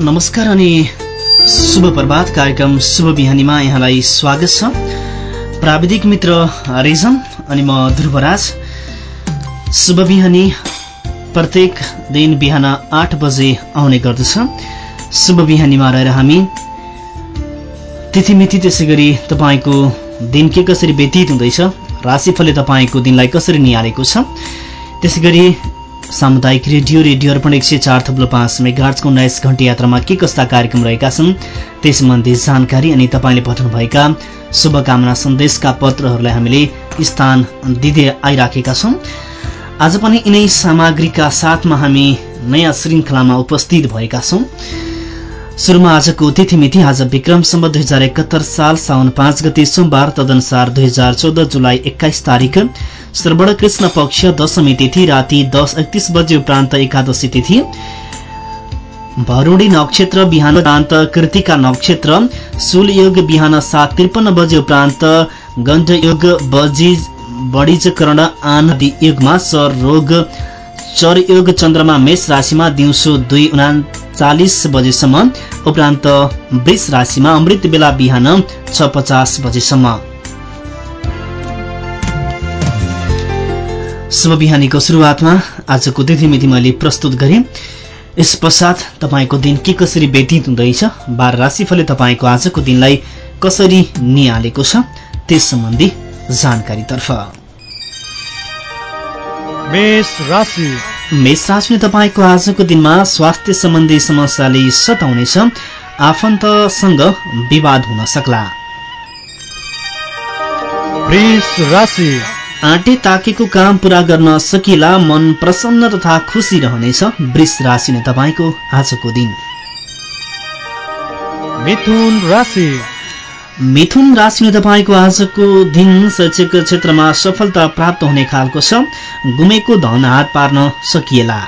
नमस्कार अनि शुभ प्रभात कार्यक्रम शुभ बिहानीमा यहाँलाई स्वागत छ। प्राविधिक मित्र रिजन अनि म ध्रुवराज। शुभ बिहानी प्रत्येक दिन बिहान आठ बजे आउने गर्दछ। शुभ बिहानीमा रहेर हामी तिथिमिति त्यसै गरी तपाईँको दिन के कसरी व्यतीत हुँदैछ राशिफलले तपाईँको दिनलाई कसरी निहालेको छ त्यसै गरी सामुदायिक रेडियो रेडियो अर्पण एक सय चार थप्लो पाँच मेगार्चको उन्नाइस घन्टे यात्रामा के कस्ता कार्यक्रम रहेका छन् त्यस सम्बन्धी जानकारी अनि तपाईँले पठाउनुभएका शुभकामना सन्देशका पत्रहरूलाई हामीले स्थान दिँदै आइराखेका छौँ। आज पनि यिनै सामग्रीका साथमा हामी नयाँ श्रृङ्खलामा उपस्थित भएका छौँ। सुरुमा आजको तिथिमिति आज विक्रमसम्म दुई हजार एकहत्तर साल साउन पाँच गते सोमबार तदनुसार दुई हजार चौध जुलाई एक्काइस तारिक श्रवण कृष्ण पक्ष दशमी तिथि राति दस एकतिस बजे उपरान्त एकादशी तिथि। भरूडी नक्षत्र बिहान उपरान्त कृतिका नक्षत्र योग बिहान सात त्रिपन्न बजे उपरान्त गण्डयोग बजी बडिजकरण आनदी युगमा सर रोग चरयोग चन्द्रमा मेष राशिमा दिउँसो दुई उनाचालिस बजेसम्म उपरान्त वृष राशिमा अमृत बेला बिहान छ पचास बजेसम्म। शुभ बिहानीको सुरुवातमा आजको तिथिमिति मैले प्रस्तुत गरेँ। यस पश्चात तपाईँको दिन के कसरी व्यतीत हुँदैछ बाह्र राशिफलले तपाईँको आजको दिनलाई कसरी निहालेको छ त्यस सम्बन्धी जानकारीतर्फ। मेष राशिले तपाईँको आजको दिनमा स्वास्थ्य सम्बन्धी समस्याले सताउनेछ। आफन्तसँग विवाद हुन सक्ला। आँटे ताकेको काम पूरा गर्न सकिला मन प्रसन्न तथा खुसी रहनेछ वृष राशि नै तपाईँको आजको दिन। मिथुन राशि। मिथुन राशि नै तपाईँको आजको दिन शैक्षिक क्षेत्रमा सफलता प्राप्त हुने खालको छ। गुमेको धन हात पार्न सकिएला।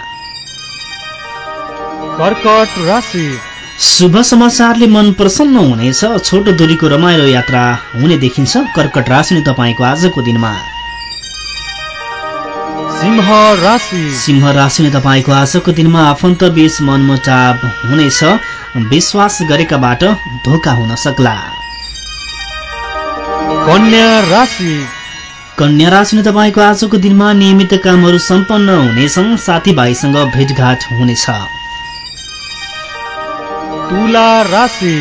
कर्कट राशि। शुभ समाचारले मन प्रसन्न हुनेछ। छोटो दूरीको रमाइलो यात्रा हुने देखिन्छ कर्कट राशि नै तपाईँको आजको दिनमा। सिंह राशि। सिंह राशि नै तपाईँको आजको दिनमा आफन्त बीच मनमुटाव हुनेछ। विश्वास गरेकाबाट धोका हुन सक्ला। कन्या राशि। कन्या राशि नै तपाईँको आजको दिनमा नियमित कामहरू सम्पन्न हुनेछन् साथीभाइसँग भेटघाट हुनेछ। तुला राशि।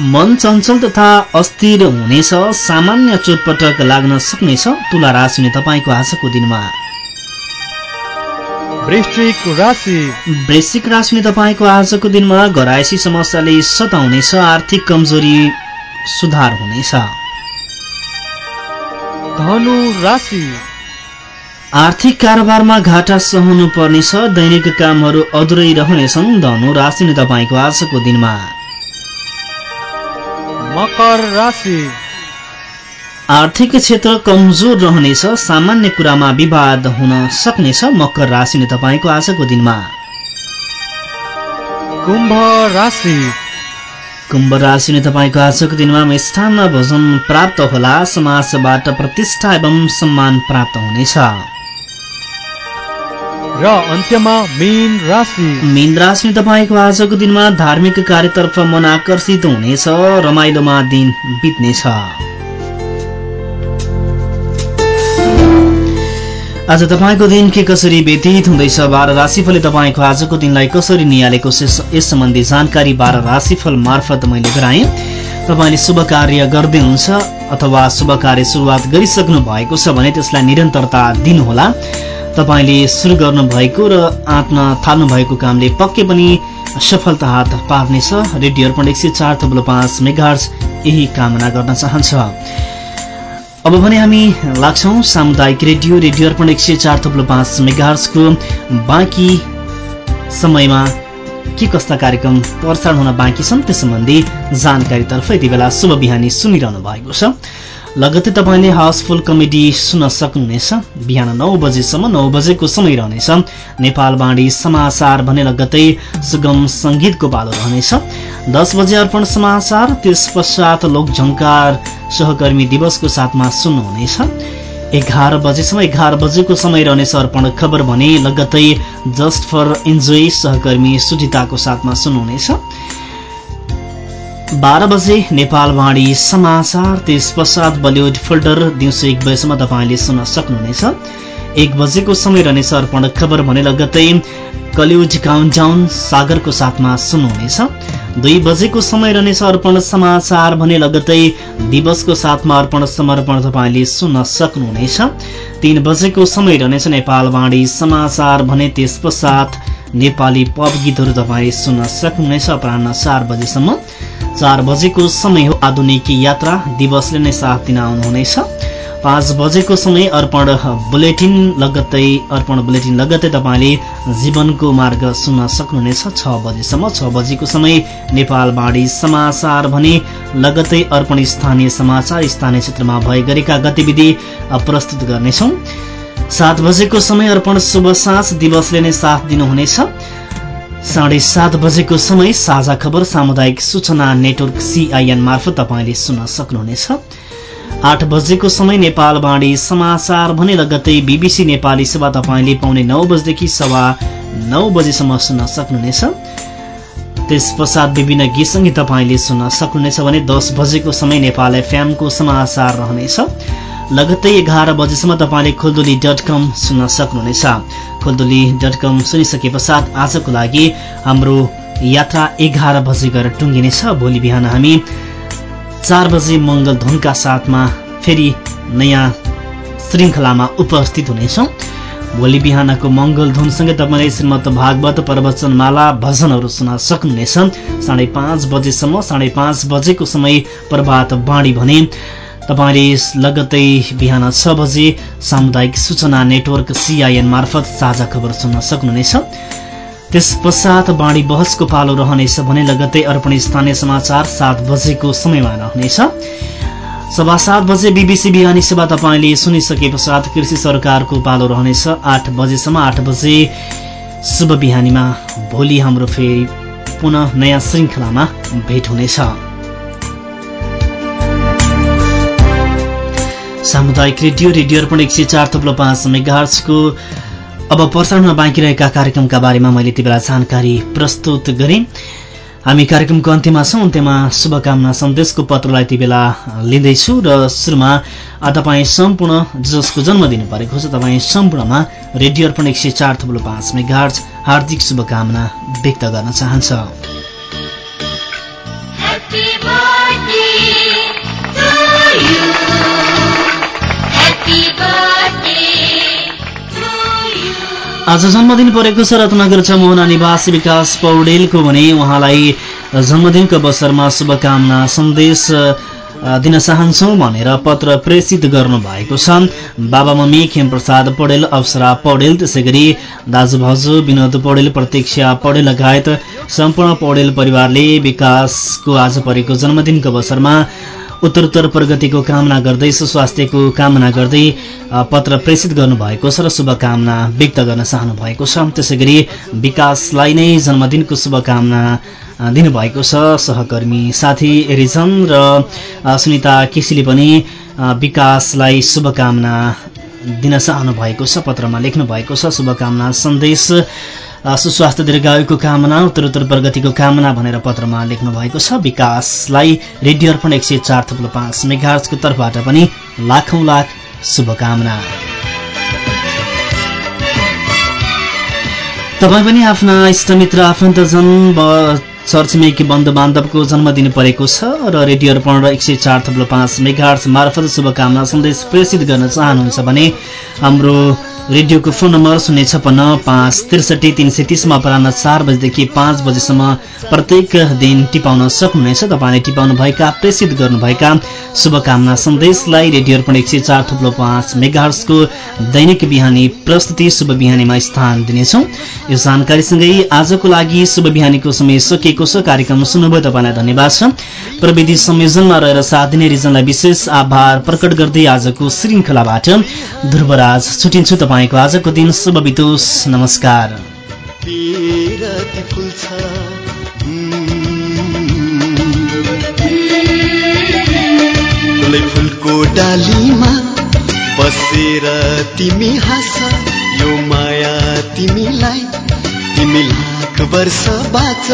मन चञ्चल तथा अस्थिर हुनेछ सामान्य चोटपटक लाग्न सक्नेछ तुला राशि नै तपाईँको आजको दिनमा। वृश्चिक राशि। वृश्चिक राशिले तपाईँको आजको दिनमा घरायसी समस्याले सताउनेछ आर्थिक कमजोरी सुधार हुनेछ। धनु राशि। आर्थिक कारोबारमा घाटा सहनु पर्नेछ दैनिक कामहरू अधुरै रहनेछन् धनु राशि नै तपाईँको आजको दिनमा। मकर राशि। आर्थिक क्षेत्र कमजोर रहनेछ सामान्य कुरामा विवाद हुन सक्नेछ मकर राशि नै तपाईँको आजको दिनमा। कुम्भ राशि। कुम्भ राशि नै तपाईँको आजको दिनमा मिष्ठान्न भोजन प्राप्त होला। समाजबाट प्रतिष्ठा एवं सम्मान प्राप्त हुनेछ। र अन्त्यमा मीन राशि। मीन राशि तपाईँको आजको दिनमा धार्मिक कार्यतर्फ मन आकर्षित हुनेछ। रमाइलोमा दिन बित्नेछ। आज तपाईँको दिन के कसरी व्यतीत हुँदैछ? बाह्र राशिफलले तपाईँको आजको दिनलाई कसरी निहालेको यस सम्बन्धी जानकारी बाह्र राशिफल मार्फत मैले गराएँ। तपाईँले शुभ कार्य गर्दै हुनुहुन्छ अथवा शुभ कार्य सुरुवात गरिसक्नु भएको छ भने त्यसलाई निरन्तरता दिनुहोला। तपाईँले सुरु गर्नुभएको र आँट्न थाल्नु भएको कामले पक्कै पनि सफलता हात पार्नेछ। रेडियो अर्पण एक सय चार तब्लो पाँच यही कामना गर्न चाहन्छ। अब भने हामी लाग्छौँ सामुदायिक रेडियो रेडियो अर्पण एक सय चार थुप्रो पाँच मेगार्सको बाँकी समयमा के कस्ता कार्यक्रम प्रसारण हुन बाँकी छन् त्यस सम्बन्धी जानकारीतर्फ यति बेला शुभ बिहानी सुनिरहनु भएको छ। लगत्तै तपाईँले हाउसफुल कमेडी सुन्न सक्नुहुनेछ। बिहान नौ बजेसम्म नौ बजेको समय रहनेछ। नेपाल बाणी समाचार भने लगत्तै सुगम सङ्गीतको पालो रहनेछ। दस बजे अर्पण समाचार त्यस पश्चात लोकझङ्कार सहकर्मी दिवसको साथमा सुन्नुहुनेछ। एघार बजेसम्म एघार बजेको समय रहनेछ अर्पण। खबर भने लगत्तै जस्ट फर इन्जोय सहकर्मी सुजिताको साथमा सुन्नुहुनेछ। बाह्र बजे नेपाल वाणी समाचार त्यस पश्चात बलिउड फोल्डर दिउँसो एक बजेसम्म तपाईँले सुन्न सक्नुहुनेछ। एक बजेको समय रहनेछ अर्पण। खबर भने लगत्तै कलिउड काउन्टाउन सागरको साथमा सुन्नुहुनेछ। दुई बजेको समय रहनेछ अर्पण समाचार भने लगत्तै दिवसको साथमा अर्पण समर्पण तपाईँले सुन्न सक्नुहुनेछ। तीन बजेको समय रहनेछ नेपाल वाणी समाचार भने त्यस पश्चात नेपाली पप गीतहरू तपाईँ सुन्न सक्नुहुनेछ अपराह चार बजेसम्म। चार बजेको समय हो आधुनिक यात्रा दिवसले नै साथ दिन आउनुहुनेछ। पाँच बजेको समय अर्पण बुलेटिन लगत्तै अर्पण बुलेटिन लगत्तै तपाईँले जीवनको मार्ग सुन्न सक्नुहुनेछ। छ बजेसम्म छ बजेको समय नेपाल बाढी समाचार भने लगत्तै अर्पण स्थानीय समाचार स्थानीय क्षेत्रमा भए गरेका गतिविधि प्रस्तुत गर्नेछौ। सात बजेको समय अर्पण शुभ साँझ दिवसले नै साथ दिनुहुनेछ। साढे सात बजेको समय साझा खबर सामुदायिक सूचना नेटवर्क सिआइएन मार्फत तपाईँले सुन्न सक्नुहुनेछ। आठ बजेको समय नेपाल बाणी समाचार भने लगत्तै बिबिसी नेपाली सेवा तपाईँले पाउने नौ बजेदेखि सवा नौ बजेसम्म सुन्न सक्नुहुनेछ। त्यस पश्चात विभिन्न गीत सङ्गीत तपाईँले सुन्न सक्नुहुनेछ भने दस बजेको समय नेपाल एफएमको समाचार रहनेछ। लगत्तै एघार बजेसम्म तपाईँले खुल्दुली डट कम सुन्न सक्नुहुनेछ। खुल्दुली डट कम सुनिसके पश्चात आजको लागि हाम्रो यात्रा एघार बजे गएर टुङ्गिनेछ। भोलि बिहान हामी चार बजे मङ्गल धुनका साथमा फेरि नयाँ श्रृङ्खलामा उपस्थित हुनेछौँ। भोलि बिहानको मङ्गल धुनसँगै तपाईँले श्रीमद भागवत प्रवचनमाला भजनहरू सुन्न सक्नुहुनेछ साढे पाँच बजेसम्म साढे पाँच बजेको समय प्रभात बाणी भने तपाईँले लगत्तै बिहान छ बजे सामुदायिक सूचना नेटवर्क सिआइएन मार्फत साझा खबर सुन्न सक्नुहुनेछ। त्यस पश्चात बाणी बहसको पालो रहनेछ भने लगत्तै अर्पण स्थानीय समाचार सात बजेको समयमा रहनेछ। सभा सात बजे बिबिसी बिहानी सेवा तपाईँले सुनिसके पश्चात कृषि सरकारको पालो रहनेछ। आठ बजेसम्म आठ बजे शुभ बिहानीमा भोलि हाम्रो फेरि पुनः नयाँ श्रृङ्खलामा भेट हुनेछ। सामुदायिक रेडियो रेडियो अर्पण एक सय चार थप्लो पाँच मेगार्सको अब प्रसारणमा बाँकी रहेका कार्यक्रमका बारेमा मैले यति बेला जानकारी प्रस्तुत गरेँ। हामी कार्यक्रमको अन्त्यमा छौँ। अन्त्यमा शुभकामना सन्देशको पत्रलाई यति बेला लिँदैछु र सुरुमा तपाईँ सम्पूर्ण जसको जन्मदिन परेको छ तपाईँ सम्पूर्णमा रेडियो अर्पण एक सय चार थप्लो पाँच मेगार्स हार्दिक शुभकामना व्यक्त गर्न चाहन्छ। आज जन्मदिन परेको छ रत्नगर चमोहना निवासी विकास पौडेलको भने उहाँलाई जन्मदिनको अवसरमा शुभकामना सन्देश दिन चाहन्छौ भनेर पत्र प्रेषित गर्नुभएको छ। बाबा मम्मी खेमप्रसाद पौडेल अप्सरा पौडेल त्यसै गरी दाजु भाउजू विनोद पौडेल प्रतीक्षा पौडेल लगायत सम्पूर्ण पौडेल परिवारले विकासको आज परेको जन्मदिनको अवसरमा उत्तरोत्तर प्रगतिको कामना गर्दै सुस्वास्थ्यको कामना गर्दै पत्र प्रेषित गर्नुभएको छ र शुभकामना व्यक्त गर्न चाहनु भएको छ। त्यसै गरी विकासलाई नै जन्मदिनको शुभकामना दिनुभएको छ। सहकर्मी साथी रिजन र सुनिता केसीले पनि विकासलाई शुभकामना दिन चाहनु भएको छ। पत्रमा लेख्नु भएको छ शुभकामना सन्देश। सुस्वास्थ्य दीर्घायुको कामना उत्तरोत्तर प्रगतिको कामना भनेर पत्रमा लेख्नु भएको छ। विकासलाई रेडियो अर्पण एक सय चार थप्लो पाँच मेघार्सको तर्फबाट पनि लाखौं लाख शुभकामना। तपाईँ पनि आफ्ना इष्टमित्र आफन्तजन छरछिमेकी बन्धु बान्धवको जन्मदिन परेको छ र रेडियो अर्पण एक सय चार थप्लो पाँच मेघार्स मार्फत शुभकामना सन्देश प्रेषित गर्न चाहनुहुन्छ भने हाम्रो रेडियोको फोन नम्बर शून्य छपन्न पाँच त्रिसठी तिन सय तिसमा अपराह चार बजेदेखि पाँच बजेसम्म प्रत्येक दिन टिपाउन सक्नुहुनेछ। तपाईँले टिपाउनुभएका प्रेषित गर्नुभएका शुभकामना सन्देशलाई रेडियो अर्पण एक सय चार थुप्लो पाँच मेगाहर्सको दैनिक बिहानी प्रस्तुति शुभ बिहानीमा स्थान दिनेछौँ। यो जानकारीसँगै आजको लागि शुभ बिहानीको समय सकिएको छ। कार्यक्रम सुन्नुभयो तपाईँलाई धन्यवाद छ। प्रविधि संयोजनमा रहेर साथ दिने रिजनलाई विशेष आभार प्रकट गर्दै आजको श्रृङ्खलाबाट ध्रुवराज छुटिन्छु। तपाईँको आजको दिन शुभ बितोस्। नमस्कार। फुलको डालीमा बसेर तिमी हाँस यो माया तिमीलाई। तिमी लाख वर्ष बाँच।